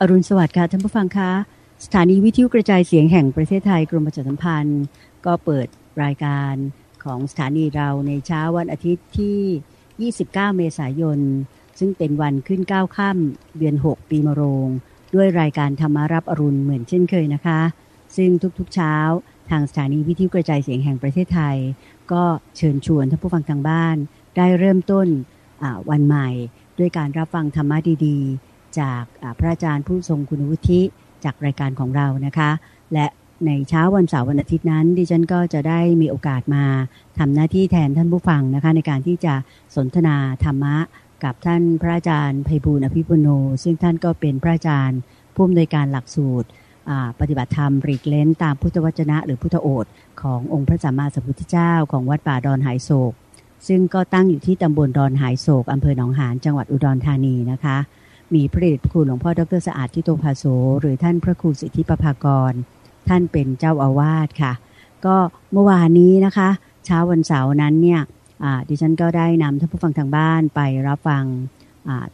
อรุณสวัสดิ์ค่ะท่านผู้ฟังคะสถานีวิทยุกระจายเสียงแห่งประเทศไทยกรมประชาสัมพันธ์ ก็เปิดรายการของสถานีเราในเช้าวันอาทิตย์ที่ 29 เมษายน ซึ่งเป็นวันขึ้น 9 ค่ำเดือน 6 ปีมะโรง ด้วยรายการธรรมารับอรุณเหมือนเช่นเคยนะคะ ซึ่งทุกๆเช้าทางสถานีวิทยุกระจายเสียงแห่งประเทศไทย ก็เชิญชวนท่านผู้ฟังทางบ้าน ได้เริ่มต้นวันใหม่ ด้วยการรับฟังธรรมะดีๆ จากพระอาจารย์ผู้ทรงคุณวุฒิจากรายการของเรานะคะ และในเช้าวันเสาร์วันอาทิตย์นั้น ดิฉันก็จะได้มีโอกาสมาทำหน้าที่แทนท่านผู้ฟังนะคะ ในการที่จะสนทนาธรรมะกับท่านพระอาจารย์ไพบูลอภิปุโน ซึ่งท่านก็เป็นพระอาจารย์ผู้อำนวยการหลักสูตรปฏิบัติธรรมรีกเลนตามพุทธวจนะ หรือพุทธโอษขององค์พระสัมมาสัมพุทธเจ้าของวัดป่าดอนหายโศก ซึ่งก็ตั้งอยู่ที่ตำบลดอนหายโศกอำเภอหนองหานจังหวัดอุดรธานีนะคะ มีพระเดชพระคุณหลวงพ่อดรสะอาดทิโตภาโสหรือท่านพระครูสิทธิปภากร ท่านเป็นเจ้าอาวาสค่ะ ก็เมื่อวานนี้นะคะ เช้าวันเสาร์นั้นเนี่ยดิฉันก็ได้นำท่านผู้ฟังทางบ้านไปรับฟัง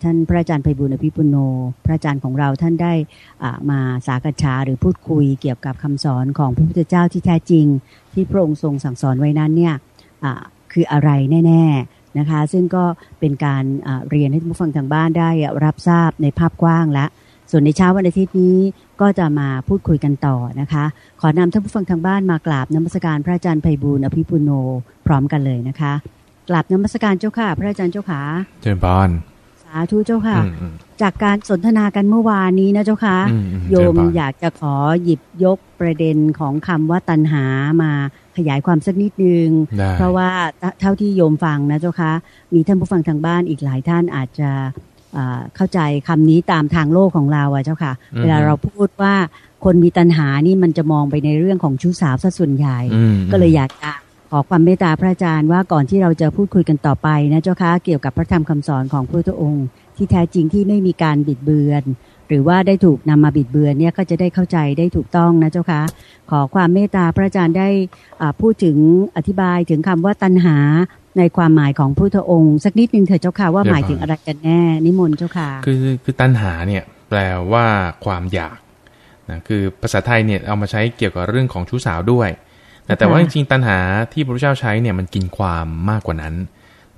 ท่านพระอาจารย์ไพบุญอภิปุโน พระอาจารย์ของเราท่านได้มาสากษาหรือพูดคุยเกี่ยวกับคำสอนของพระพุทธเจ้าที่แท้จริง ที่พระองค์ทรงสั่งสอนไว้นั้นเนี่ยคืออะไรแน่ๆ นะคะ ซึ่งก็เป็นการเรียนให้ท่านผู้ฟังทางบ้านได้รับทราบในภาพกว้างและส่วนในเช้าวันอาทิตย์นี้ก็จะมาพูดคุยกันต่อนะคะ ขอนำท่านผู้ฟังทางบ้านมากราบนมัสการพระอาจารย์ไพบูลอภิปุโนพร้อมกันเลยนะคะกราบนมัสการเจ้าค่ะ พระอาจารย์เจ้าขาเจริญพราธุเจ้าค่ะ จากการสนทนากันเมื่อวานนี้นะเจ้าค่ะโยมอยากจะขอหยิบยกประเด็นของคำว่าตัณหามาขยายความสักนิดนึง เพราะว่าเท่าที่โยมฟังนะเจ้าค่ะมีท่านผู้ฟังทางบ้านอีกหลายท่านอาจจะเข้าใจคำนี้ตามทางโลกของเราอะเจ้าค่ะ เวลาเราพูดว่าคนมีตัณหานี่มันจะมองไปในเรื่องของชู้สาวซะส่วนใหญ่ ก็เลยอยากจะข อความเมตตาพระอาจารย์ว่าก่อนที่เราจะพูดคุยกันต่อไปนะเจ้าค่ะเกี่ยวกับพระธรรมคำสอนของพระพุทธองค์ ที่แท้จริงที่ไม่มีการบิดเบือน หรือว่าได้ถูกนำมาบิดเบือนเนี่ยก็จะได้เข้าใจได้ถูกต้องนะเจ้าค่ะขอความเมตตาพระอาจารย์ได้พูดถึงอธิบายถึงคำว่าตัณหาในความหมายของพุทธองค์สักนิดนึงเถอะเจ้าค่ะว่าหมายถึงอะไรกันแน่นิมนต์เจ้าค่ะคือคือตัณหาเนี่ยแปลว่าความอยากนะคือภาษาไทยเนี่ยเอามาใช้เกี่ยวกับเรื่องของชู้สาวด้วย แต่แต่ว่าจริงๆตัณหาที่พระเจ้าใช้เนี่ยมันกินความมากกว่านั้น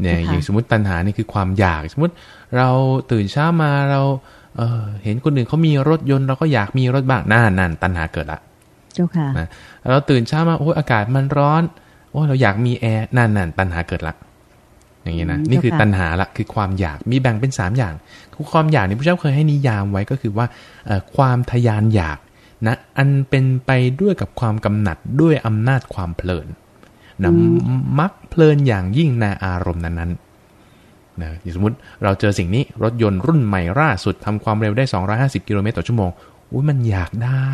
เนี่ยอย่างสมมติตัณหานี่คือความอยาก สมมติเราตื่นเช้ามาเราเเห็นคนอื่นเขามีรถยนต์เราก็อยากมีรถบ้างนั่นนั่นตัณหาเกิดละเจ้าค่ะนะเราตื่นเช้ามาโอ้ยอากาศมันร้อนโอ้ยเราอยากมีแอร์นั่นนั่นตัณหาเกิดละอย่างนี้นะนี่คือตัณหาละคือความอยากมีแบ่งเป็นสามอย่างความอยากนี่พระเจ้าเคยให้นิยามไว้ก็คือว่าความทยานอยาก นะอันเป็นไปด้วยกับความกำหนัดด้วยอำนาจความเพลินนะมักเพลินอย่างยิ่งในอารมณ์นั้นๆนะอย่างสมมติเราเจอสิ่งนี้รถยนต์รุ่นใหม่ล่าสุดทำความเร็วได้ 250 กิโลเมตรต่อชั่วโมงอุ้ยมันอยากได้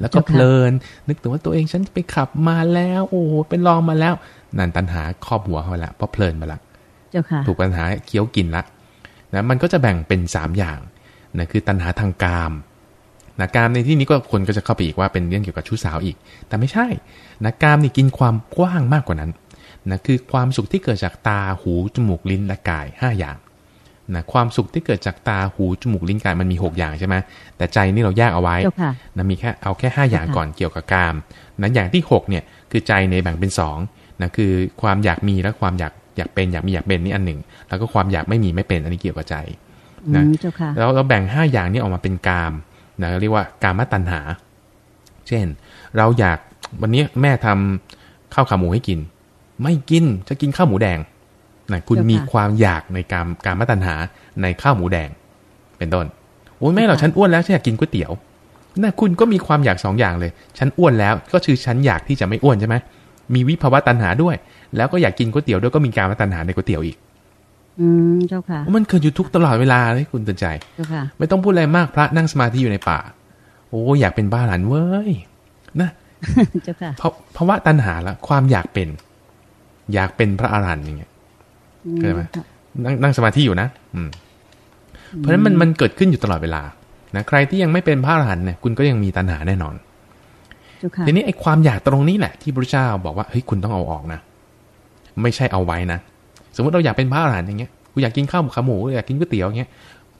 แล้วก็เพลิน นึกถึงว่าตัวเองฉันไปขับมาแล้ว โอ้เป็นลองมาแล้ว นั่นตันหาครอบหัวเขาแล้วเพราะเพลินมาละถูกปัญหาเคี้ยวกินละนะมันก็จะแบ่งเป็น3อย่างนะคือตัณหาทางกาม นะกามในที่นี้ก็คนก็จะเข้าไปอีกว่าเป็นเรื่องเกี่ยวกับชู้สาวอีก แต่ไม่ใช่นะกามนี่กินความกว้างมากกว่านั้นนะคือความสุขที่เกิดจากตาหูจมูกลิ้นและกาย 5 อย่างนะความสุขที่เกิดจากตาหูจมูกลิ้นกายมันมี 6 อย่างใช่ไหมแต่ใจนี่เราแยกเอาไว้นะมีแค่เอาแค่ 5 อย่างก่อนเกี่ยวกับกามนั้นอย่างที่6เนี่ยคือใจในแบ่งเป็น2นะคือความอยากมีและความอยากอยากเป็นอยากมีอยากเป็นนี่อันหนึ่ง แล้วก็ความอยากไม่มีไม่เป็นอันนี้เกี่ยวกับใจนะแล้วเราแบ่ง 5 อย่างนี้ออกมาเป็นกาม นะเรียกว่ากามตัณหา เช่น เราอยากวันนี้แม่ทำข้าวขาหมูให้กิน ไม่กินจะกินข้าวหมูแดงนะคุณมีความอยากในการการมตัณหาในข้าวหมูแดง เป็นต้นโอ้ยแม่เราฉันอ้วนแล้วฉันอยากกินก๋วยเตี๋ยวนะคุณก็มีความอยากสองอย่างเลย ฉันอ้วนแล้วก็คือฉันอยากที่จะไม่อ้วนใช่ไหมมีวิภาวะตัณหาด้วย แล้วก็อยากกินก๋วยเตี๋ยวด้วยก็มีการมตัณหาในก๋วยเตี๋ยวอีก อืมเจ้าค่ะ มันเกิดอยู่ทุกตลอดเวลาเลยคุณตื่นใจเจ้าค่ะ ไม่ต้องพูดอะไรมากพระนั่งสมาธิอยู่ในป่า โอ้อยากเป็นบ้าหลานเว้ยนะเจ้าค่ะเพราะเพราะว่าตัณหาละความอยากเป็น อยากเป็นพระอรหันต์อย่างเงี้ยเข้าใจไหมนั่งนั่งสมาธิอยู่นะอืม เพราะฉะนั้นมันมันเกิดขึ้นอยู่ตลอดเวลานะใครที่ยังไม่เป็นพระอรหันต์เนี่ยคุณก็ยังมีตัณหาแน่นอนทีนี้ไอ้ความอยากตรงนี้แหละที่พระเจ้าบอกว่าเฮ้ยคุณต้องเอาออกนะไม่ใช่เอาไว้นะ สมมติเราอยากเป็นพระอรหันต์อย่างเงี้ยกูอยากกินข้าวขาหมูอยากกินก๋วยเตี๋ยวอย่างเงี้ย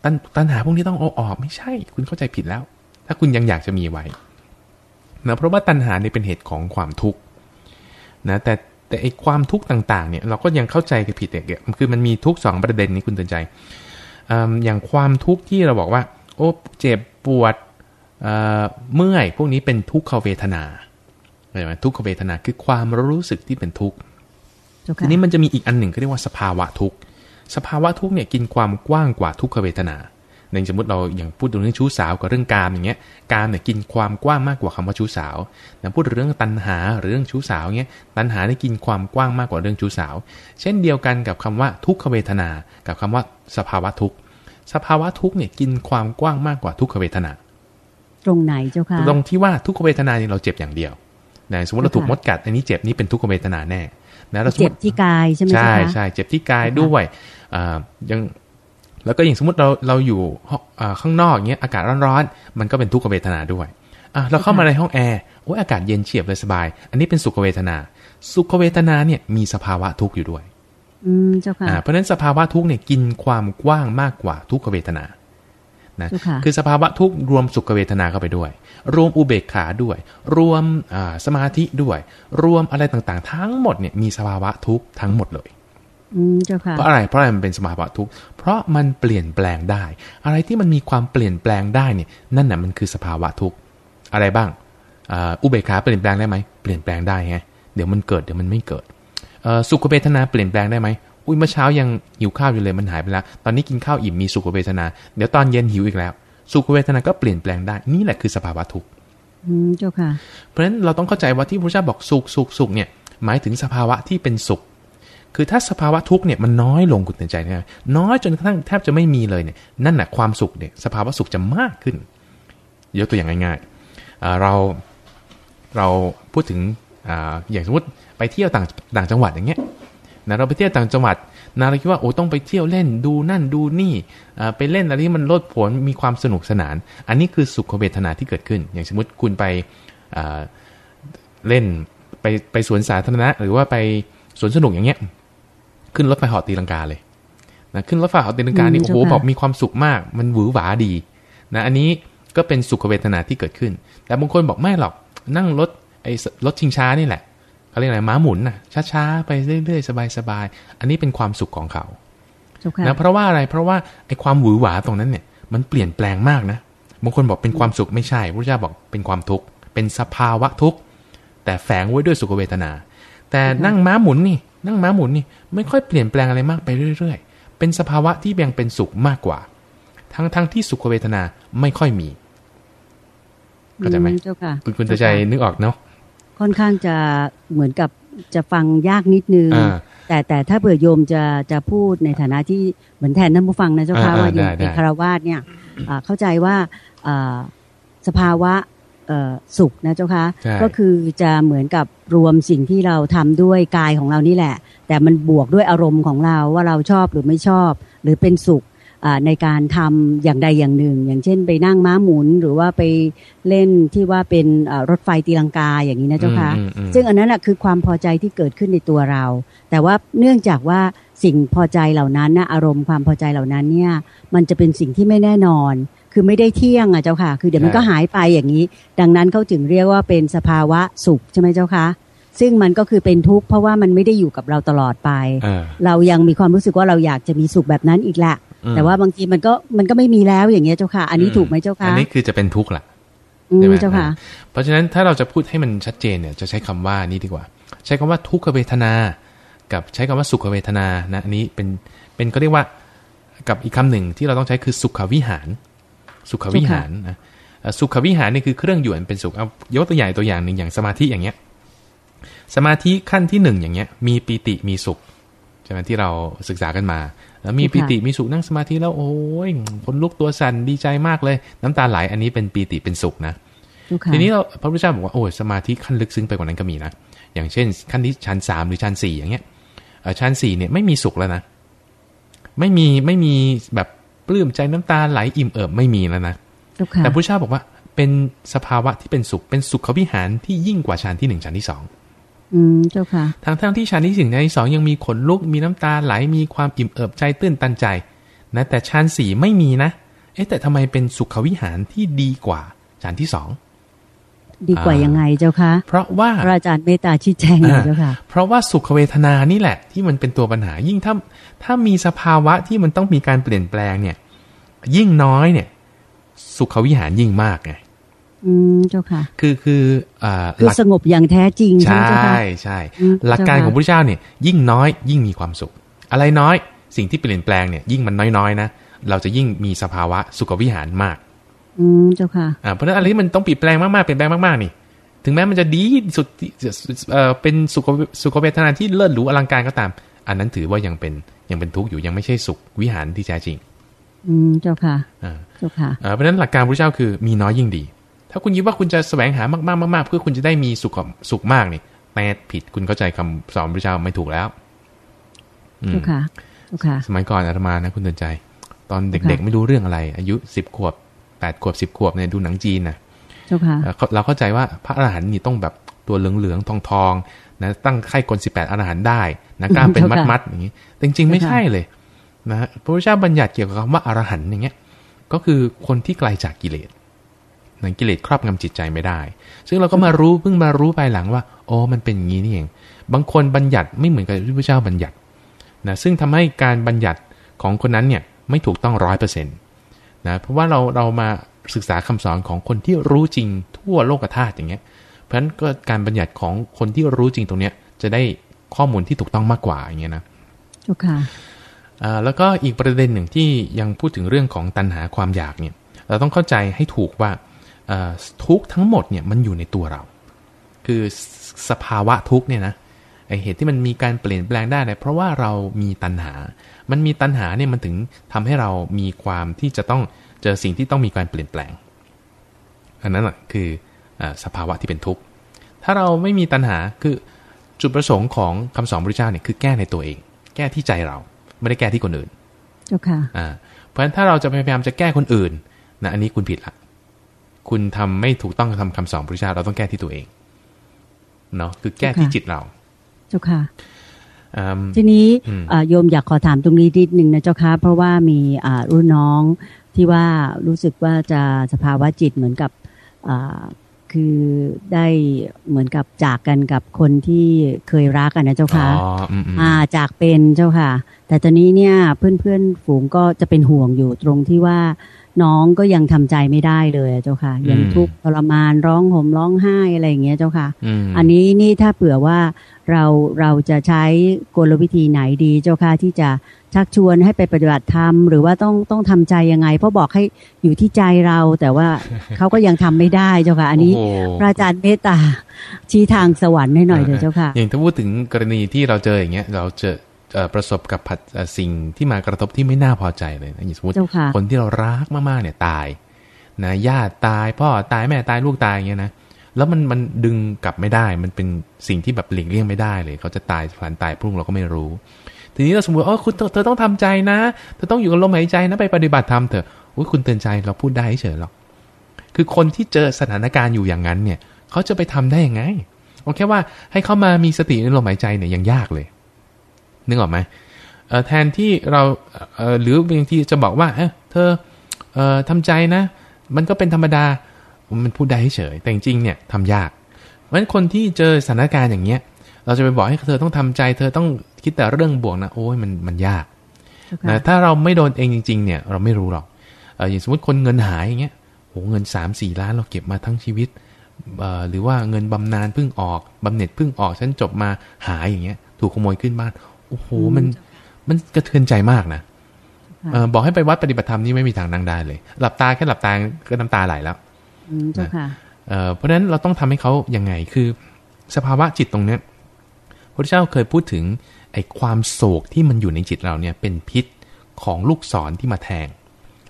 ตัตัณตัณหาพวกนี้ต้องเอาออกไม่ใช่ คุณเข้าใจผิดแล้ว ถ้าคุณยังอยากจะมีไว้นะเพราะว่าตัณหาเนี่ยเป็นเหตุของความทุกข์นะแต่แต่ไอความทุกข์ต่างๆเนี่ยเราก็ยังเข้าใจกันผิดเนี่ยคือมันมีทุกสองประเด็นนี้คุณเตือนใจอย่างความทุกข์ที่เราบอกว่า โอ้เจ็บปวดเมื่อยพวกนี้เป็นทุกขเวทนาเห็นไหมทุกขเวทนาคือความรู้สึกที่เป็นทุกข์ ทีนี้มันจะมีอีกอันหนึ่งเขาเรียกว่าสภาวะทุกข์สภาวะทุกข์เนี่ยกินความกว้างกว่าทุกขเวทนาในสมมติเราอย่างพูดถึงเรื่องชู้สาวกับเรื่องการอย่างเงี้ยการเนี่ยกินความกว้างมากกว่าคำว่าชู้สาวแต่พูดเรื่องตัณหาหรือเรื่องชู้สาวเงี้ยตัณหาได้กินความกว้างมากกว่าเรื่องชู้สาว เช่นเดียวกันกับคำว่าทุกขเวทนา กับคำว่าสภาวะทุกข์สภาวะทุกข์เนี่ยกินความกว้างมากกว่าทุกขเวทนา ตรงไหนเจ้าค่ะตรงที่ว่าทุกขเวทนาเนี่ยเราเจ็บอย่างเดียวนะสมมติเราถูกมดกัดอันนี้เจ็บนี่เป็นทุกขเวทนาแน่ นะเราเจ็บที่กายใช่ไหมใช่ใช่เจ็บที่กายด้วยอ่ายังแล้วก็อย่างสมมติเราเราอยู่ข้างนอกเงี้ยอากาศร้อนๆมันก็เป็นทุกขเวทนาด้วยอะเราเข้ามาในห้องแอร์โอ้ยอากาศเย็นเฉียบเลยสบาย อันนี้เป็นสุขเวทนา สุขเวทนาเนี่ยมีสภาวะทุกข์อยู่ด้วย อืมเจ้าค่ะเพราะฉะนั้นสภาวะทุกข์เนี่ยกินความกว้างมากกว่าทุกขเวทนา นะคือสภาวะทุกข์รวมสุขเวทนาเข้าไปด้วย รวมอุเบกขาด้วย รวมสมาธิด้วย รวมอะไรต่างๆ ทั้งหมดเนี่ยมีสภาวะทุกข์ทั้งหมดเลยเพราะอะไรเพราะอะไรมันเป็นสภาวะทุกข์เพราะมันเปลี่ยนแปลงได้ อะไรที่มันมีความเปลี่ยนแปลงได้เนี่ยนั่นแหะมันคือสภาวะทุกข์อะไรบ้างอุเบกขาเปลี่ยนแปลงได้ไหมเปลี่ยนแปลงได้ไงเดี๋ยวมันเกิดเดี๋ยวมันไม่เกิดสุขเวทนาเปลี่ยนแปลงได้ไหม อุ้ยเมื่อเช้ายังหิวข้าวอยู่เลยมันหายไปแล้ว ตอนนี้กินข้าวอิ่มมีสุขเวทนา เดี๋ยวตอนเย็นหิวอีกแล้ว สุขเวทนาก็เปลี่ยนแปลงได้ นี่แหละคือสภาวะทุกข์อืมเจ้าค่ะ เพราะฉะนั้นเราต้องเข้าใจว่าที่พระเจ้าบอกสุขสุขสุขเนี่ย หมายถึงสภาวะที่เป็นสุข คือถ้าสภาวะทุกข์เนี่ยมันน้อยลงคุณเตือนใจนะน้อยจนกระทั่งแทบจะไม่มีเลยเนี่ย นั่นแหละความสุขเนี่ย สภาวะสุขจะมากขึ้น ยกตัวอย่างง่ายๆ เราเราพูดถึงออย่างสมมติไปเที่ยวต่างต่างจังหวัดอย่างเงี้ย นะเราไปเที่ยวต่างจังหวัดนะเราคิดว่าโอ้ต้องไปเที่ยวเล่นดูนั่นดูนี่ไปเล่นอะไรที่มันลดผลมีความสนุกสนาน อันนี้คือสุขเวทนาที่เกิดขึ้น อย่างสมมติคุณไปเล่นไปไปสวนสาธารณะ หรือว่าไปสวนสนุกอย่างเงี้ย ขึ้นรถไฟหอตีลังกาเลยนะขึ้นรถไฟหอตีลังกานี่โอ้โหบอกมีความสุขมาก มันหวือหวาดีนะอันนี้ก็เป็นสุขเวทนาที่เกิดขึ้น แต่บางคนบอกไม่หรอกนั่งรถไอ้รถชิงช้านี่แหละ เขาเรียกอะไรม้าหมุนนะช้าๆไปเรื่อยๆสบายๆอันนี้เป็นความสุขของเขานะเพราะว่าอะไรเพราะว่าไอ้ความหวือหวาตรงนั้นเนี่ย มันเปลี่ยนแปลงมากนะบางคนบอกเป็นความสุขไม่ใช่พระเจ้าบอกเป็นความทุกข์เป็นสภาวะทุกข์แต่แฝงไว้ด้วยสุขเวทนา แต่นั่งม้าหมุนนี่นั่งม้าหมุนนี่ไม่ค่อยเปลี่ยนแปลงอะไรมากไปเรื่อย ๆ เป็นสภาวะที่ยังเป็นสุขมากกว่า ทั้งทั้งที่สุขเวทนาไม่ค่อยมีเข้าใจไหมคุณคุณตะใจนึกออกเนาะ ค่อนข้างจะเหมือนกับจะฟังยากนิดนึง แต่แต่ถ้าเผื่อโยมจะจะพูดในฐานะที่เหมือนแทนท่านผู้ฟังนะเจ้าค่ะว่าโยมเป็นคารวาสเนี่ยเข้าใจว่าสภาวะสุขนะเจ้าคะก็คือจะเหมือนกับรวมสิ่งที่เราทำด้วยกายของเรานี่แหละ แต่มันบวกด้วยอารมณ์ของเราว่าเราชอบหรือไม่ชอบ หรือเป็นสุข ในการทำอย่างใดอย่างหนึ่ง อย่างเช่นไปนั่งม้าหมุนหรือว่าไปเล่นที่ว่าเป็นรถไฟตีลังกาอย่างนี้นะเจ้าคะซึ่งอันนั้นคือความพอใจที่เกิดขึ้นในตัวเรา แต่ว่าเนื่องจากว่าสิ่งพอใจเหล่านั้นนะอารมณ์ความพอใจเหล่านั้นเนี่ยมันจะเป็นสิ่งที่ไม่แน่นอน คือไม่ได้เที่ยงอะเจ้าค่ะ คือเดี๋ยวมันก็หายไปอย่างนี้ ดังนั้นเขาจึงเรียกว่าเป็นสภาวะสุขใช่ไหมเจ้าคะซึ่งมันก็คือเป็นทุกข์เพราะว่ามันไม่ได้อยู่กับเราตลอดไป เรายังมีความรู้สึกว่าเราอยากจะมีสุขแบบนั้นอีกแหละ แต่ว่าบางทีมันก็มันก็ไม่มีแล้วอย่างเงี้ยเจ้าค่ะ อันนี้ถูกไหมเจ้าค่ะอันนี้คือจะเป็นทุกข์แหละใช่ไหมเจ้าค่ะ เพราะฉะนั้นถ้าเราจะพูดให้มันชัดเจนเนี่ย จะใช้คำว่านี้ดีกว่า ใช้คำว่าทุกขเวทนา กับใช้คำว่าสุขเวทนานะอันนี้เป็นเป็นก็เรียกว่ากับอีกคำหนึ่งที่เราต้องใช้คือสุขวิหาร สุขวิหารนะสุขวิหารนี่คือเครื่องอยู่อันเป็นสุขเอายกตัวอย่างตัวอย่างหนึ่งอย่างสมาธิอย่างเงี้ย สมาธิขั้นที่หนึ่งอย่างเงี้ย มีปีติมีสุขใช่ไหมที่เราศึกษากันมา แล้วมีปีติมีสุขนั่งสมาธิแล้วโอ้ยคนลุกตัวสั่นดีใจมากเลย น้ำตาไหลอันนี้เป็นปีติเป็นสุขนะทีนี้เราพระพุทธเจ้าบอกว่าโอ้ยสมาธิขั้นลึกซึ้งไปกว่านั้นก็มีนะอย่างเช่น ขั้นที่ชั้นสามหรือชั้นสี่อย่างเงี้ยชั้นสี่เนี่ยไม่มีสุขแล้วนะไม่มีไม่มีแบบปลื้มใจน้ำตาไหลอิ่มเอิบไม่มีแล้วนะแต่พระเจ้าบอกว่าเป็นสภาวะที่เป็นสุขเป็นสุขวิหารที่ยิ่งกว่าฌานที่หนึ่งฌานที่สอง อืมเจ้าค่ะทั้งทั้งที่ฌานที่สิ่งที่สองยังมีขนลุกมีน้ำตาไหลมีความอิ่มเอิบใจตื้นตันใจนะแต่ฌานสี่ไม่มีนะอ๊ะแต่ทำไมเป็นสุขวิหารที่ดีกว่าฌานที่สองดีกว่ายังไงเจ้าคะ เพราะว่าพระอาจารย์เมตตาชี้แจงหน่อยเจ้าค่ะ เพราะว่าสุขเวทนานี่แหละ ที่มันเป็นตัวปัญหายิ่งถ้าถ้ามีสภาวะที่มันต้องมีการเปลี่ยนแปลงเนี่ย ยิ่งน้อยเนี่ย สุขวิหารยิ่งมากไง อืมเจ้าค่ะ คือคืออ่าคือหลักสงบอย่างแท้จริงใชใช่ไหมเจ้าค่ะ่ใช่อืมหลักการเจ้าค่ะของพระเจ้าเนี่ย ยิ่งน้อยยิ่งมีความสุข อะไรน้อยสิ่งที่เปลี่ยนแปลงเนี่ย ยิ่งมันน้อยๆนะเราจะยิ่งมีสภาวะสุขวิหารมาก อืมเจ้าค่ะอ่าเพราะฉะนั้นอะไรที่มันต้องเปลี่ยนแปลงมากๆเปลี่ยนแปลงมากๆนี่ ถึงแม้มันจะดีสุดเอ่อเป็นสุขสุขเวทนาที่เลิศหรูอลังการก็ตาม อันนั้นถือว่ายังเป็นยังเป็นทุกข์อยู่ยังไม่ใช่สุขวิหารที่แท้จริง อืมเจ้าค่ะอ่าเจ้าค่ะอ่าเพราะฉะนั้นหลักการพระเจ้าคือมีน้อยยิ่งดี ถ้าคุณคิดว่าคุณจะแสวงหามากๆมากๆเพื่อคุณจะได้มีสุขสุขมากนี่แม่ผิดคุณเข้าใจคำสอนพระเจ้าไม่ถูกแล้วอืมเจ้าค่ะเจ้าค่ะ สมัยก่อนอาตมานะ คุณเตือนใจ ตอนเด็กค่ะๆไม่รู้เรื่องอะไร อายุสิบขวบแปดขวบสิบขวบเนี่ยดูหนังจีนนะเจ้าค่ะเอ่อเขาเราเข้าใจว่าพระอรหันต์นี่ต้องแบบตัวเหลืองๆทองๆนะตั้งไข่กลสิบแปดอรหันต์ได้นะกล้ามเป็นเจ้าค่ะมัดๆอย่างนี้แต่จริง ๆ ไม่เจ้าค่ะใช่เลยนะพระพุทธเจ้าบัญญัติเกี่ยวกับคำว่าอรหันต์อย่างเงี้ย ก็คือคนที่ไกลจากกิเลส นะกิเลสครอบงำจิตใจไม่ได้ ซึ่งเราก็มารู้เพิ่งมารู้ภายหลังว่าโอ้มันเป็นอย่างนี้นี่เอง บางคนบัญญัติไม่เหมือนกับที่พระเจ้าบัญญัตินะซึ่งทำให้การบัญญัติของคนนั้นเนี่ยไม่ถูกต้องร้อยเปอร์เซ็นต์นะเพราะว่าเราเรามาศึกษาคำสอนของคนที่รู้จริงทั่วโลกธาตุอย่างเงี้ย เพราะฉะนั้นก็การบัญญัติของคนที่รู้จริงตรงเนี้ยจะได้ข้อมูลที่ถูกต้องมากกว่าอย่างเงี้ยนะเจ้าค่ะอ่าแล้วก็อีกประเด็นหนึ่งที่ยังพูดถึงเรื่องของตัณหาความอยากเนี่ย เราต้องเข้าใจให้ถูกว่าเอ่อ ทุกข์ทั้งหมดเนี่ยมันอยู่ในตัวเรา คือสสภาวะทุกข์เนี่ยนะไอเหตุที่มันมีการเปลี่ยนแปลงได้เนี่ยเพราะว่าเรามีตัณหา มันมีตัณหาเนี่ยมันถึงทำให้เรามีความที่จะต้องเจอสิ่งที่ต้องมีการเปลี่ยนแปลง อันนั้นแหะคืออาสภาวะที่เป็นทุกข์ ถ้าเราไม่มีตัณหาคือจุดประสงค์ของคำสอนพระเจ้าเนี่ยคือแก้ในตัวเอง แก้ที่ใจเรา ไม่ได้แก้ที่คนอื่นเจ้าค่ะอ่าเพราะฉะนั้นถ้าเราจะพยายามจะแก้คนอื่นนะอันนี้คุณผิดละ คุณทำไม่ถูกต้องทำคำสอนพระเจ้าเราต้องแก้ที่ตัวเองเนาะคือแก้ที่ค่ะจิตเรา เจ้าค่ะอืมทีนี้อืมเอ่อโยมอยากขอถามตรงนี้นิดนึงนะเจ้าค่ะเพราะว่ามีอ่ารุ่นน้องที่ว่ารู้สึกว่าจะสภาวะจิตเหมือนกับอ่าคือได้เหมือนกับจากกันกับคนที่เคยรักกันนะเจ้าอ๋ค่ะออืมอืมอ่าจากเป็นเจ้าค่ะ แต่ตอนนี้เนี่ยเพื่อนเพื่อนๆฝูงก็จะเป็นห่วงอยู่ตรงที่ว่า น้องก็ยังทำใจไม่ได้เลยอะเจ้าค่ะ ยังทุกข์ทรมานร้องห่มร้องไห้อะไรอย่างเงี้ยเจ้าค่ะอืมอันนี้นี่ถ้าเผื่อว่าเราเราจะใช้กลวิธีไหนดีเจ้าค่ะที่จะชักชวนให้ไปปฏิบัติธรรมหรือว่าต้องต้องทำใจยังไง เพราะบอกให้อยู่ที่ใจเรา แต่ว่าเขาก็ยังทำไม่ได้เจ้าค่ะ อันนี้โโหพระอาจารย์เมตตาชี้ทางสวรรค์ให้หน่อยเถอะเจ้าค่ะอย่างถ้าพูดถึงกรณีที่เราเจออย่างเงี้ยเราเจอเอ่อ ประสบกับผัดเอ่อสิ่งที่มากระทบที่ไม่น่าพอใจเลยนะอย่างสมมติเจ้าค่ะคนที่เรารักมากๆเนี่ยตายนะญาติตายพ่อตายแม่ตายลูกตายอย่างเงี้ยนะแล้วมันมันดึงกลับไม่ได้ มันเป็นสิ่งที่แบบหลีกเลี่ยงไม่ได้เลย เขาจะตายพลันตายพรุ่งเราก็ไม่รู้ ทีนี้เราสมมติว่าเออคุณเธอเธอต้องทำใจนะเธอต้องอยู่กับลมหายใจนะไปปฏิบัติธรรมเถอะอุ้ยคุณเตือนใจเราพูดได้เฉยๆหรอกคือคนที่เจอสถานการณ์อยู่อย่างนั้นเนี่ย เขาจะไปทำได้ยังไงโอเคว่าให้เขามามีสติในลมหายใจเนี่ยยังยากเลย นึกออกไหมเอ่อแทนที่เราเอ่อหรือบางทีจะบอกว่าเออเธอเอ่อทำใจนะ มันก็เป็นธรรมดา มันพูดได้เฉย แต่จริงๆเนี่ยทำยากเพราะฉะนั้นคนที่เจอสถานการณ์อย่างเงี้ย เราจะไปบอกให้เธอต้องทำใจ เธอต้องคิดแต่เรื่องบวกนะ โอ้ยมันมันยากเจ้าค่ะนะถ้าเราไม่โดนเองจริง ๆ เนี่ย เราไม่รู้หรอกเอออย่างสมมติคนเงินหายอย่างเงี้ยโหเงินสามสี่ล้านเราเก็บมาทั้งชีวิตเอ่อหรือว่าเงินบำนาญเพิ่งออกบำเหน็จเพิ่งออกฉันจบมาหายอย่างเงี้ย ถูกขโมยขึ้นบ้าน โอ้โหมันมันกระเทือนใจมากนะเออบอกให้ไปวัดปฏิบัติธรรมนี่ไม่มีทางนั่งได้เลย หลับตาแค่หลับตาก็น้ำตาไหลแล้วอืมเจ้าค่ะเอ่อเพราะฉะนั้นเราต้องทำให้เขายังไงคือ สภาวะจิตตรงเนี้ยพระเจ้าเคยพูดถึงไอ้ความโศกที่มันอยู่ในจิตเราเนี่ยเป็นพิษของลูกศรที่มาแทง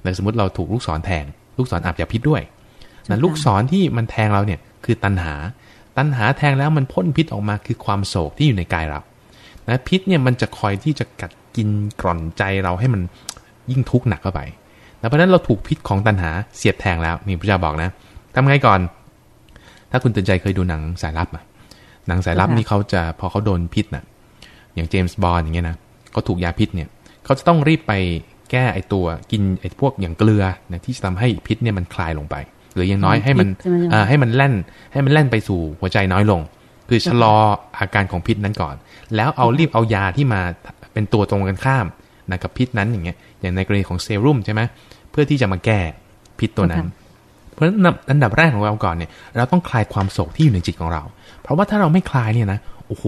แล้วสมมติเราถูกลูกศรแทง ลูกศรอาบยาพิษด้วยนะลูกศรที่มันแทงเราเนี่ยคือตัณหา ตัณหาแทงแล้วมันพ่นพิษออกมาคือความโศกที่อยู่ในกายเรา นะพิษเนี่ยมันจะคอยที่จะกัดกินกร่อนใจเราให้มันยิ่งทุกข์หนักเข้าไปแล้วเพราะฉะนั้นเราถูกพิษของตัณหาเสียบแทงแล้วนี่พระเจ้าบอกนะทำไงก่อน ถ้าคุณตื่นใจเคยดูหนังสายลับอะหนังสายลับค่ะนี่เขาจะพอเขาโดนพิษน่ะ อย่างเจมส์บอลอย่างเงี้ยนะเขาถูกยาพิษเนี่ยเขาจะต้องรีบไปแก้ไอตัวกินไอพวกอย่างเกลือนะที่จะทำให้พิษเนี่ยมันคลายลงไป หรืออย่างน้อยให้มันพิษใช่ไหมจ๊ะอ่าให้มันแล่นให้มันแล่นไปสู่หัวใจน้อยลง คือชะลออาการของพิษนั้นก่อน แล้วเอารีบเอายาที่มาเป็นตัวตรงกันข้ามนะกับพิษนั้นอย่างเงี้ยอย่างในกรณีของเซรุ่มใช่ไหมเพื่อที่จะมาแก้พิษตัวนั้น เพราะฉะนั้นอันดับอันดับแรกของเราก่อนเนี่ย เราต้องคลายความโศกที่อยู่ในจิตของเรา เพราะว่าถ้าเราไม่คลายเนี่ยนะโอ้โห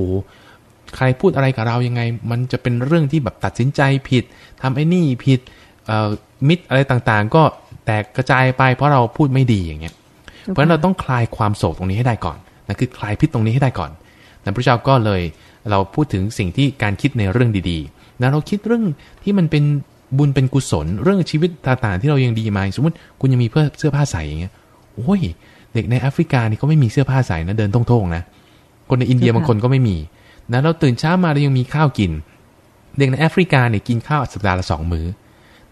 ใครพูดอะไรกับเรายังไง มันจะเป็นเรื่องที่แบบตัดสินใจผิดทำไอ้นี่ผิดเอ่อมิตรอะไรต่างๆ ก็แตกกระจายไปเพราะเราพูดไม่ดีอย่างเงี้ย เพราะฉะนั้นเราต้องคลายความโศกตรงนี้ให้ได้ก่อนนะคือคลายพิษตรงนี้ให้ได้ก่อนนะพระเจ้าก็เลย เราพูดถึงสิ่งที่การคิดในเรื่องดีๆนะเราคิดเรื่องที่มันเป็นบุญเป็นกุศล เรื่องชีวิตต่างๆ ที่เรายังดีมาสมมติคุณยังมีเพื่อเสื้อผ้าใส่อย่างเงี้ยโอ้ย เด็กในแอฟริกานี่ก็ไม่มีเสื้อผ้าใส่นะเดินท่งๆนะคนในอินเดียบางคนก็ไม่มีนะเราตื่นเช้ามาเรายังมีข้าวกิน เด็กในแอฟริกาเนี่ยกินข้าวสัปดาห์ละสองมื้อ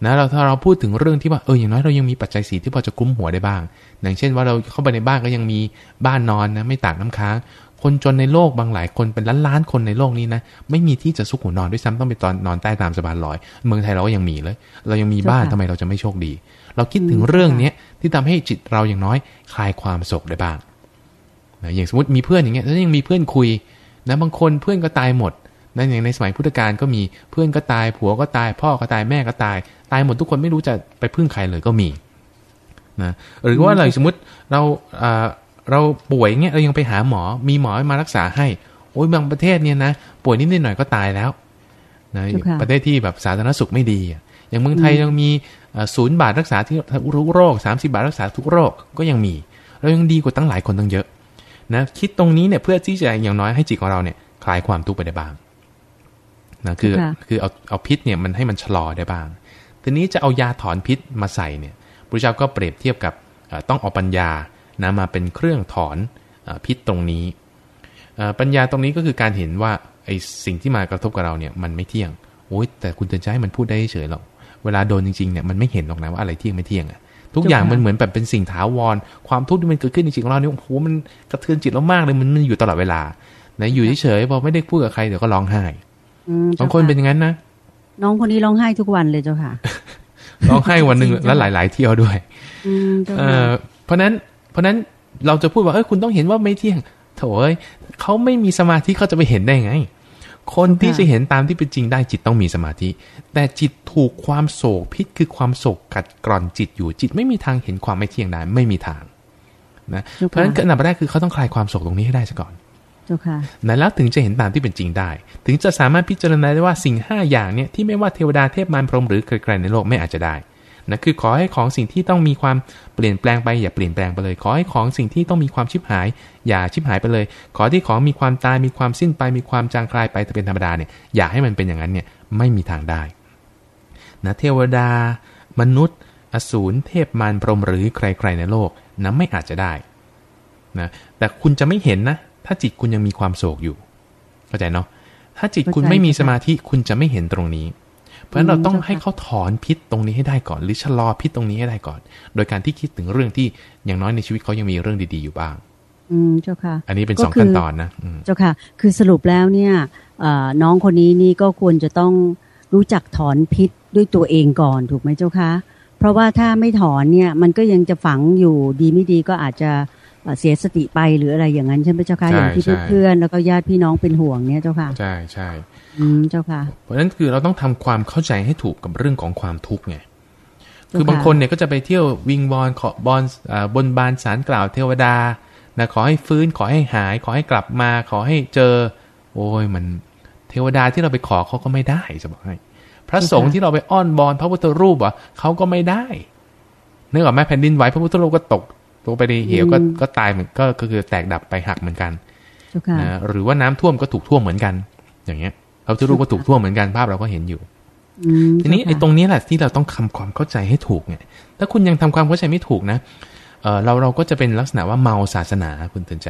นะเราถ้าเราพูดถึงเรื่องที่ว่าเอออย่างน้อยเรายังมีปัจจัยสีที่พอจะคุ้มหัวได้บ้าง อย่างเช่นว่าเราเข้าไปในบ้านก็ยังมีบ้านนอนนะไม่ตากน้ำค้าง คนจนในโลกบางหลายคนเป็นล้านล้านๆคนในโลกนี้นะไม่มีที่จะซุกหัวนอนด้วยซ้ำต้องไปตอนนอนใต้ตามสะพานลอย เมืองไทยเราก็ยังมีเลย เรายังมีบ้านเจ้าค่ะทำไมเราจะไม่โชคดี เราคิดถึงเรื่องเนี้ยที่ทำให้จิตเราอย่างน้อยคลายความโศกได้บ้างนะอย่างสมมติมีเพื่อนอย่างเงี้ยแล้วยังมีเพื่อนคุยนะบางคนเพื่อนก็ตายหมดนะอย่างในสมัยพุทธกาลก็มีเพื่อนก็ตาย ผัวก็ตาย พ่อก็ตายแม่ก็ตาย ตายหมดทุกคนไม่รู้จะไปพึ่งใครเลยก็มีนะหรือว่าอะไรสมมติเราอ่า เราป่วยเงี้ยเรายังไปหาหมอ มีหมอมารักษาให้ โอ้ยบางประเทศเนี่ยนะป่วยนิดๆหน่อยๆก็ตายแล้วนะเจ้าค่ะประเทศที่แบบสาธารณสุขไม่ดีอะอย่างเมืองไทยยังมีเอ่อศูนย์บาทรักษาที่ทุกโรค 30 บาทรักษาทุกโรคก็ยังมี เรายังดีกว่าตั้งหลายคนตั้งเยอะนะคิดตรงนี้เนี่ยเพื่อที่จะอย่างน้อยให้จิตของเราเนี่ยคลายความทุกข์ไปได้บ้างนะคือค่ะคือเอาเอาพิษเนี่ยมันให้มันชะลอได้บ้างทีนี้จะเอายาถอนพิษมาใส่เนี่ยพระเจ้าก็เปรียบเทียบกับเอ่อต้องเอาปัญญา นะมาเป็นเครื่องถอนเออพิษตรงนี้เอ่อปัญญาตรงนี้ก็คือการเห็นว่าไอ้สิ่งที่มากระทบกับเราเนี่ยมันไม่เที่ยงโอ้ยแต่คุณจะให้มันพูดได้เฉยๆหรอกเวลาโดนจริงๆเนี่ยมันไม่เห็นหรอกนะว่าอะไรเที่ยงไม่เที่ยงอะทุกอย่างเจ้าค่ะมันเหมือนแบบเป็นสิ่งถาวร ความทุกข์ที่มันเกิดขึ้นในจิตของเราเนี่ยโอ้โหมันกระเทือนจิตเรามากเลยมันมันอยู่ตลอดเวลานะอยู่เฉยๆพอไม่ได้พูดกับใครเดี๋ยวก็ร้องไห้อืมบางคนเป็นอย่างนั้นนะน้องคนนี้ร้องไห้ทุกวันเลยเจ้าค่ะร้องไห้วันหนึ่งจริงๆแล้วหลาย ๆ เที่ยวด้วยอืมเจ้าเอค่ะอเพราะฉะนั้นเพ ราะฉะนั้นเราจะพูดว่าเออคุณต้องเห็นว่าไม่เที่ยงโถเอ้ยเขาไม่มีสมาธิเขาจะไปเห็นได้ไง คนที่จะเห็นตามที่เป็นจริงได้จิตต้องมีสมาธิ แต่จิตถูกความโศกพิษคือความโศกกัดกร่อนจิตอยู่จิตไม่มีทางเห็นความไม่เที่ยงได้ไม่มีทางนะเพราะฉะนั้นอันดับแรกคือเขาต้องคลายความโศกตรงนี้ให้ได้ซะก่อนเจ้าค่ะนะแล้วถึงจะเห็นตามที่เป็นจริงได้ ถึงจะสามารถพิจารณาได้ว่าสิ่ง5อย่างเนี่ยที่ไม่ว่าเทวดาเทพมารพรหมหรือใครๆในโลกไม่อาจจะได้ นะคือขอให้ของสิ่งที่ต้องมีความเปลี่ยนแปลงไปอย่าเปลี่ยนแปลงไปเลย ขอให้ของสิ่งที่ต้องมีความชิบหาย อย่าชิบหายไปเลย ขอที่ของมีความตายมีความสิ้นไปมีความจางคลายไปแต่เป็นธรรมดาเนี่ยอย่าให้มันเป็นอย่างนั้นเนี่ยไม่มีทางได้นะเทวดา มนุษย์ อสูรเทพมารพรหมหรือใคร ๆ ในโลกนะไม่อาจจะได้นะแต่คุณจะไม่เห็นนะ ถ้าจิตคุณยังมีความโศกอยู่เข้าใจเนาะถ้าจิตคุณไม่มีสมาธิคุณจะไม่เห็นตรงนี้ เพราะฉะนั้นเราอืมต้องเจ้าค่ะให้เขาถอนพิษตรงนี้ให้ได้ก่อนหรือชะลอพิษตรงนี้ให้ได้ก่อน โดยการที่คิดถึงเรื่องที่อย่างน้อยในชีวิตเขายังมีเรื่องดีๆอยู่บ้าง อืมเจ้าค่ะ อันนี้เป็นก็สองคือขั้นตอนนะอืมเจ้าค่ะ คือสรุปแล้วเนี่ยเอ่อน้องคนนี้นี่ก็ควรจะต้องรู้จักถอนพิษด้วยตัวเองก่อนถูกไหมเจ้าคะเพราะว่าถ้าไม่ถอนเนี่ยมันก็ยังจะฝังอยู่ดีไม่ดีก็อาจจะเอ่อเสียสติไปหรืออะไรอย่างนั้นใช่ไหมเจ้าคะใช่อย่างที่ใช่เพื่อนๆแล้วก็ญาติพี่น้องเป็นห่วงเนี่ยเจ้าค่ะ ใช่ใช่ อืมเจ้าค่ะ เพราะฉะนั้นคือเราต้องทำความเข้าใจให้ถูกกับเรื่องของความทุกข์ไงเจ้าคือบางค่ะคนเนี่ยก็จะไปเที่ยววิงวอนขอบอนอ่าบนบานสารกล่าวเทวดานะขอให้ฟื้นขอให้หาย ขอให้กลับมาขอให้เจอ โอ้ยมันเทวดาที่เราไปขอเขาก็ไม่ได้จะบอกให้ พระสงฆ์ที่เราไปอ้อนบอนพระพุทธรูปอะเขาก็ไม่ได้นึกออกไหมแผ่นดินไหวพระพุทธรูปก็ตกลงไปในเหวก็อืมก็ตายเหมือนก็ก็คือแตกดับไปหักเหมือนกันเจ้าค่ะนะหรือว่าน้ำท่วมก็ถูกท่วมเหมือนกัน อย่างเงี้ย พระพุทธรูปก็ถูกท่วมเหมือนกันภาพเราก็เห็นอยู่อืมทีนี้เจ้าไอ้ค่ะตรงนี้แหละที่เราต้องทำความเข้าใจให้ถูกไงถ้าคุณยังทำความเข้าใจไม่ถูกนะเออเราเราก็จะเป็นลักษณะว่าเมาศาสนาคุณเตือนใจ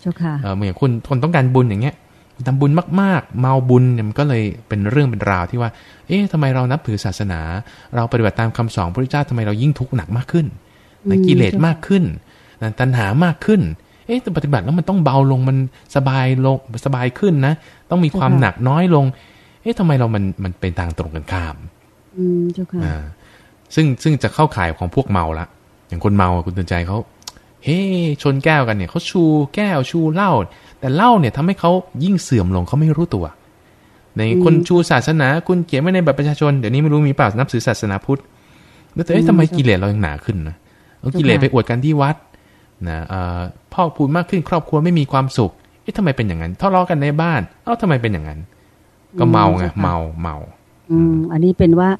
เจ้าค่ะเออเหมือนคุณคนต้องการบุญอย่างเงี้ยทำบุญมากๆ เมาบุญเนี่ยมันก็เลยเป็นเรื่องเป็นราวที่ว่า เอ๊ะทำไมเรานับถือศาสนา เราปฏิบัติตามคำสอนพระพุทธเจ้าทำไมเรายิ่งทุกข์หนักมากขึ้นนะอืมกิเลสเจ้าค่ะมากขึ้นนะตัณหามากขึ้น เอ๊ะแต่ปฏิบัติแล้วมันต้องเบาลงมันสบายลงสบายขึ้นนะ ต้องมีความหนักน้อยลง เอ๊ะทำไมเรามันมันเป็นทางตรงกันข้าม อืมเจ้าค่ะอ่าซึ่งซึ่งจะเข้าข่ายของพวกเมาละอย่างคนเมาอะคุณเตือนใจเขาเฮ้ชนแก้วกันเนี่ยเขาชูแก้วชูเหล้าแต่เหล้าเนี่ยทำให้เขายิ่งเสื่อมลงเขาไม่รู้ตัวในคนชูศาสนาคุณเขียนไว้ในบัตรประชาชนเดี๋ยวนี้ไม่รู้มีเปล่านับถือศาสนาพุทธแล้วแต่เอ๊ะทำไมกิเลสเรายังหนาขึ้นนะเอากิเลสไปอวดกันที่วัด นะเอ่อพ่อพูนมากขึ้นครอบครัวไม่มีความสุขเอ๊ะทำไมเป็นอย่างนั้นทะเลาะกันในบ้าน เอ้าทำไมเป็นอย่างนั้น ก็เมาไงเมาเมา อืม อันนี้เป็นว่า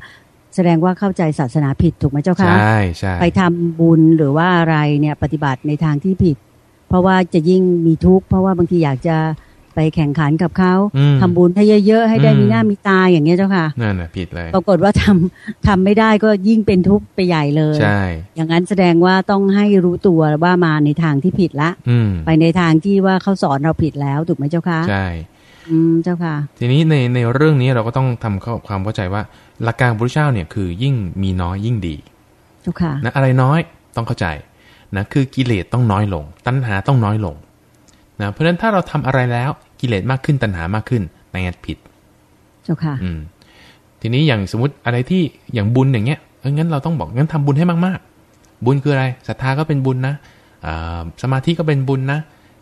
แสดงว่าเข้าใจศาสนาผิดถูกไหมเจ้าคะใช่ใช่ไปทำบุญหรือว่าอะไรเนี่ยปฏิบัติในทางที่ผิด เพราะว่าจะยิ่งมีทุกข์เพราะว่าบางทีอยากจะ ไปแข่งขันกับเขาอืมทำบุญให้เยอะๆ ให้ได้อืมมีหน้ามีตาอย่างเงี้ยเจ้าค่ะนั่นน่ะผิดเลยปรากฏว่าทำทำไม่ได้ก็ยิ่งเป็นทุกข์ไปใหญ่เลยใช่อย่างนั้นแสดงว่าต้องให้รู้ตัวว่ามาในทางที่ผิดละอืมไปในทางที่ว่าเขาสอนเราผิดแล้วถูกไหมเจ้าคะใช่อืมเจ้าค่ะ ทีนี้ในในเรื่องนี้เราก็ต้องทำเข้าความเข้าใจว่าหลักการของพระพุทธเจ้าเนี่ยคือยิ่งมีน้อยยิ่งดีเจ้าค่ะนะอะไรน้อยต้องเข้าใจนะคือกิเลสต้องน้อยลง ตัณหาต้องน้อยลง นะเพราะฉะนั้นถ้าเราทำอะไรแล้วกิเลสมากขึ้นตัณหามากขึ้นในงั้นผิดเจ้าค่ะ อืม ทีนี้อย่างสมมติอะไรที่อย่างบุญอย่างเงี้ยเอองั้นเราต้องบอกงั้นทำบุญให้มากๆ บุญคืออะไรศรัทธาก็เป็นบุญนะอ่าสมาธิก็เป็นบุญนะ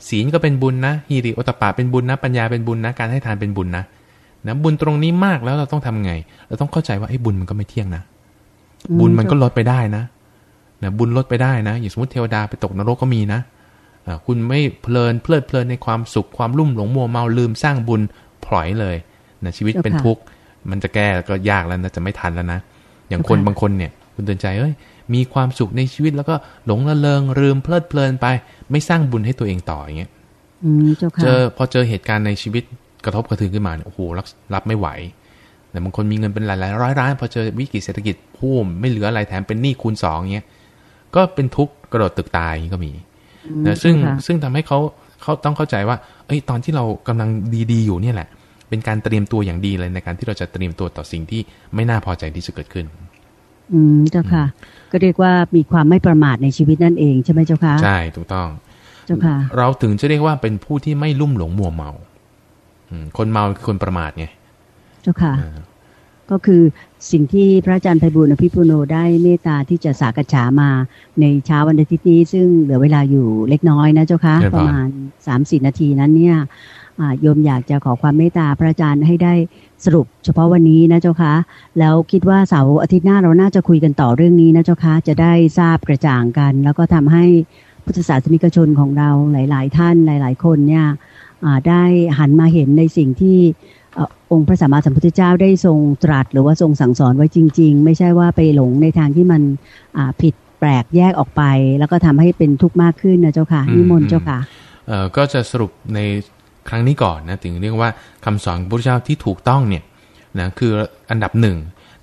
ศีลก็เป็นบุญนะฮิริโอตตปาเป็นบุญนะ ปัญญาเป็นบุญนะ การให้ทานเป็นบุญนะนะบุญตรงนี้มากแล้วเราต้องทำไง เราต้องเข้าใจว่าไอ้บุญมันก็ไม่เที่ยงนะอืมบุญมันก็ลดไปได้นะนะบุญลดไปได้นะอย่างสมมติเทวดาไปตกนรกก็มีนะอ่า คุณไม่เพลินเพลิดเพลินในความสุขความลุ่มหลงมัวเมาลืมสร้างบุญพลอยเลยนะชีวิตเป็นทุกข์มันจะแก้ก็ยากแล้วนะจะไม่ทันแล้วนะ อย่างคนบางคนเนี่ย คุณเตือนใจเอ้ยมีความสุขในชีวิตแล้วก็หลงละเลงลืมเพลิดเพลินไป ไม่สร้างบุญให้ตัวเองต่ออย่างเงี้ยอืมเจ้าค่ะเจอพอเจอเหตุการณ์ในชีวิตกระทบกระเทือนขึ้นมาเนี่ยโอ้โหรับรับไม่ไหวแต่บางคนมีเงินเป็นหลายๆร้อยล้านพอเจอวิกฤตเศรษฐกิจพุ่มไม่เหลืออะไรแถมเป็นหนี้คูณสองเงี้ยก็เป็นทุกข์กระโดดตึกตายอย่างงี้ก็มีอืม นะซึ่งเจ้าค่ะซึ่งทำให้เขาเขาต้องเข้าใจว่า เอ้ยตอนที่เรากำลังดีๆอยู่เนี่ยแหละ เป็นการเตรียมตัวอย่างดีเลยในการที่เราจะเตรียมตัวต่อสิ่งที่ไม่น่าพอใจที่จะเกิดขึ้น อืมเจ้าค่ะ ก็เรียกว่ามีความไม่ประมาทในชีวิตนั่นเองใช่ไหมเจ้าค่ะ ใช่ถูกต้อง เจ้าค่ะ เราถึงจะเรียกว่าเป็นผู้ที่ไม่ลุ่มหลงมัวเมาอืมคนเมาคือคนประมาทไง เจ้าค่ะอ่า ก็คือสิ่งที่พระอาจารย์ไพบุญอภิปุโนได้เมตตาที่จะสากฉามาในเช้าวันอาทิตย์นี้ ซึ่งเหลือเวลาอยู่เล็กน้อยนะเจ้าคะเชิญพรประมาณสามสี่นาทีนั้นเนี่ยอ่าโยมอยากจะขอความเมตตาพระอาจารย์ให้ได้สรุป เฉพาะวันนี้นะเจ้าคะแล้วคิดว่าเสาร์อาทิตย์หน้าเราน่าจะคุยกันต่อเรื่องนี้นะเจ้าคะจะได้ทราบกระจ่างกัน แล้วก็ทำให้พุทธศาสนิกชนของเราหลาย ๆ ท่านหลาย ๆ คนเนี่ยอ่าได้หันมาเห็นในสิ่งที่เอ่อองค์พระสัมมาสัมพุทธเจ้าได้ทรงตรัส หรือว่าทรงสั่งสอนไว้จริง ๆ ไม่ใช่ว่าไปหลงในทางที่มันอ่าผิดแปลกแยกออกไป แล้วก็ทำให้เป็นทุกข์มากขึ้นนะเจ้าค่ะอืมนิมนต์เจ้าค่ะเอ่อก็จะสรุปในครั้งนี้ก่อนนะถึงเรียกว่าคำสอนของพระพุทธเจ้าที่ถูกต้องเนี่ยนะคืออันดับหนึ่ง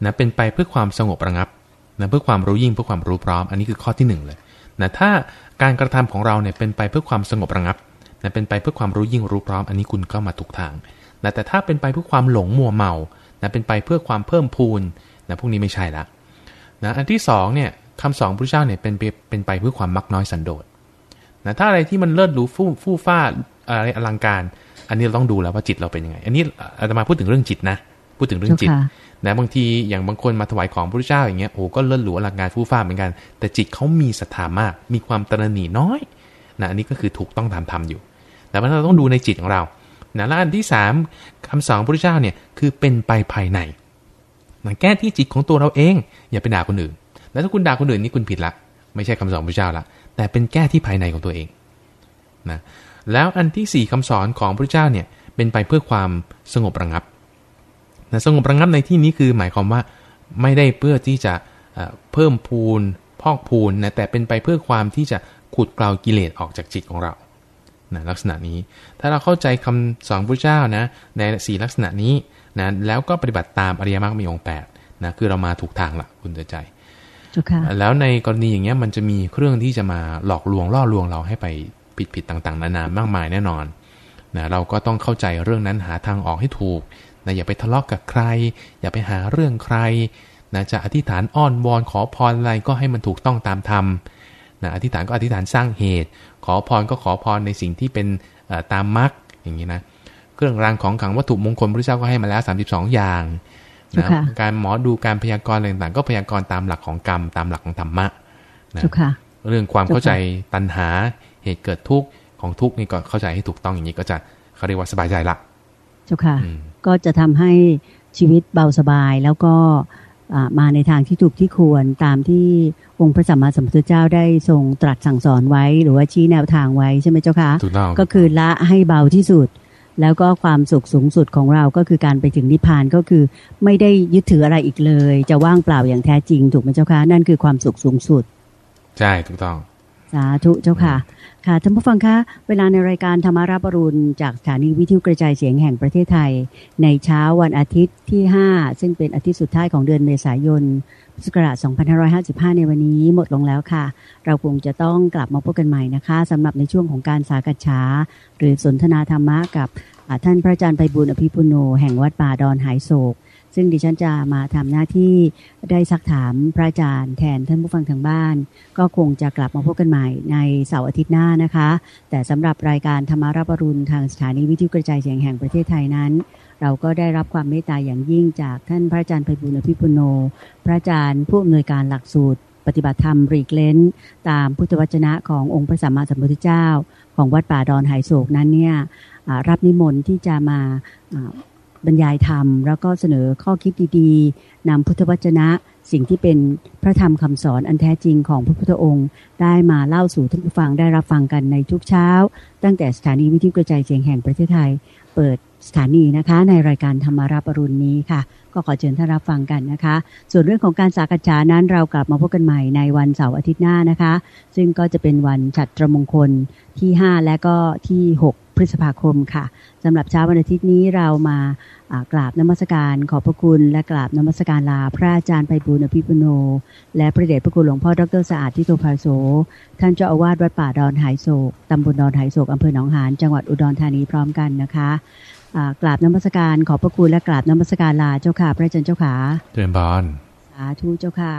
นะเป็นไปเพื่อความสงบระงับนะเพื่อความรู้ยิ่งเพื่อความรู้พร้อม อันนี้คือข้อที่หนึ่งเลยนะถ้าการกระทำของเราเนี่ยเป็นไปเพื่อความสงบระงับนะเป็นไปเพื่อความรู้ยิ่งรู้พร้อม อันนี้คุณก็มาถูกทาง นะแต่ถ้าเป็นไปเพื่อความหลงมัวเมานะเป็นไปเพื่อความเพิ่มพูนนะพวกนี้ไม่ใช่ละนะอันที่สองเนี่ยคำสอนพระพุทธเจ้าเนี่ยเป็นไปเป็นไปเพื่อความมักน้อยสันโดษนะถ้าอะไรที่มันเลิศหรูฟู่ฟู่ฟ้าอะไรอลังการ อันนี้เราต้องดูแล้วว่าจิตเราเป็นยังไง อันนี้อาตมาพูดถึงเรื่องจิตนะ พูดถึงเรื่องจิตเจ้าค่ะนะบางทีอย่างบางคนมาถวายของพระพุทธเจ้าอย่างเงี้ยโอ้ก็เลิศหรูอลังการฟู่ฟ้าเหมือนกัน แต่จิตเขามีศรัทธามาก มีความตระหนี่น้อยนะอันนี้ก็คือถูกต้องตามธรรมอยู่ แต่ว่าเราต้องดูในจิตของเรา นะและอันที่สามคำสอนพระพุทธเจ้าเนี่ยคือเป็นไปภายในนะแก้ที่จิตของตัวเราเอง อย่าไปด่าคนอื่น แล้วถ้าคุณด่าคนอื่นนี่คุณผิดละ ไม่ใช่คำสอนพระเจ้าละ แต่เป็นแก้ที่ภายในของตัวเองนะแล้วอันที่สี่คำสอนของพระเจ้าเนี่ยเป็นไปเพื่อความสงบระงับนะสงบระงับในที่นี้คือหมายความว่าไม่ได้เพื่อที่จะเพิ่มพูนพอกพูนนะแต่เป็นไปเพื่อความที่จะขุดกลากิเลสออกจากจิตของเรา นะลักษณะนี้ ถ้าเราเข้าใจคำสอนพระเจ้านะในสี่ลักษณะนี้นะแล้วก็ปฏิบัติตามอริยมรรคมีองค์แปดนะคือเรามาถูกทางละคุณเตือนใจเจ้าค่ะแล้วในกรณีอย่างเงี้ยมันจะมีเครื่องที่จะมาหลอกลวงล่อลวงเราให้ไปผิดผิดๆต่างๆ นานามากมายแน่นอนนะเราก็ต้องเข้าใจเรื่องนั้นหาทางออกให้ถูกนะอย่าไปทะเลาะกกับใคร อย่าไปหาเรื่องใครนะจะอธิษฐานอ้อนวอนขอพรอะไรก็ให้มันถูกต้องตามธรรม นะอธิษฐานก็อธิษฐานสร้างเหตุ ขอพรก็ขอพรในสิ่งที่เป็นเอ่อตามมรรคอย่างนี้นะเครื่องรางของขลังวัตถุมงคลพระเจ้าก็ให้มาแล้ว 32 อย่างนะการหมอดูการพยากรณ์อะไรต่างๆ ก็พยากรณ์ตามหลักของกรรมตามหลักของธรรมะนะเรื่องความเข้าใจตัณหาเหตุเกิดทุกข์ของทุกข์นี่ก็เข้าใจให้ถูกต้องอย่างนี้ก็จะเขาเรียกว่าสบายใจละเจ้าค่ะ ก็จะทำให้ชีวิตเบาสบายแล้วก็ มาในทางที่ถูกที่ควรตามที่องค์พระสัมมาสัมพุทธเจ้าได้ทรงตรัสสั่งสอนไว้ หรือว่าชี้แนวทางไว้ใช่ไหมเจ้าคะถูกต้องก็คือละให้เบาที่สุด แล้วก็ความสุขสูงสุดของเราก็คือการไปถึงนิพพานก็คือ ไม่ได้ยึดถืออะไรอีกเลย จะว่างเปล่าอย่างแท้จริงถูกไหมเจ้าคะนั่นคือความสุขสูงสุด ใช่ถูกต้อง สาธุเจ้าค่ะ ค่ะท่านผู้ฟังคะ เวลาในรายการธรรมาราบรุณจากสถานีวิทยุกระจายเสียงแห่งประเทศไทย ในเช้าวันอาทิตย์ที่ 5 ซึ่งเป็นอาทิตย์สุดท้ายของเดือนเมษายนพุทธศักราช2555 ในวันนี้หมดลงแล้วค่ะ เราคงจะต้องกลับมาพบกันใหม่นะคะสำหรับในช่วงของการสากัะฉาหรือสนทนาธรรมะกับท่านพระอาจารย์ไพบุญอภิปุโนแห่งวัดป่าดอนหายโศก ซึ่งดิฉันจะมาทำหน้าที่ได้ซักถามพระอาจารย์แทนท่านผู้ฟังทางบ้าน ก็คงจะกลับมาพบกันใหม่ในเสาร์อาทิตย์หน้านะคะ แต่สำหรับรายการธรรมารับรุณทางสถานีวิทยุกระจายเสียงแห่งประเทศไทยนั้น เราก็ได้รับความเมตตาอย่างยิ่งจากท่านพระอาจารย์ไพบุญอภิปุโน พระอาจารย์ผู้อำนวยการหลักสูตร ปฏิบัติธรรมรีกเลนตามพุทธวจนะขององค์พระสัมมาสัมพุทธเจ้า ของวัดป่าดอนไหโศกนั้นเนี่ยรับนิมนต์ที่จะมา บรรยายธรรม แล้วก็เสนอข้อคิดดีๆนำพุทธวจนะ สิ่งที่เป็นพระธรรมคำสอนอันแท้จริงของพระพุทธองค์ ได้มาเล่าสู่ท่านผู้ฟังได้รับฟังกันในทุกเช้า ตั้งแต่สถานีวิทยุกระจายเสียงแห่งประเทศไทย เปิดสถานีนะคะในรายการธรรมาราปรุณนี้ค่ะ ก็ขอเชิญท่านรับฟังกันนะคะ ส่วนเรื่องของการสากษานั้นเรากลับมาพบกันใหม่ในวันเสาร์อาทิตย์หน้านะคะ ซึ่งก็จะเป็นวันฉัตรมงคลที่ 5 และก็ที่ 6 พฤษภาคมค่ะสำหรับเช้าวันอาทิตย์นี้เรามากราบนมัสการขอบพระคุณและกราบนมัสการลาพระอาจารย์ไพบุญอภิปุโน และพระเดชพระคุณหลวงพ่อดรสะอาดทิโตภาโสท่านเจ้าอาวาสวัดป่าดอนหายโศกตำบลดอนหายโศกอำเภอหนองหานจังหวัดอุดรธานีพร้อมกันนะคะกราบนมัสการขอบพระคุณและกราบนมัสการลาเจ้าค่ะ พระอาจารย์เจ้าขาเจริญบานสาธุเจ้าค่ะ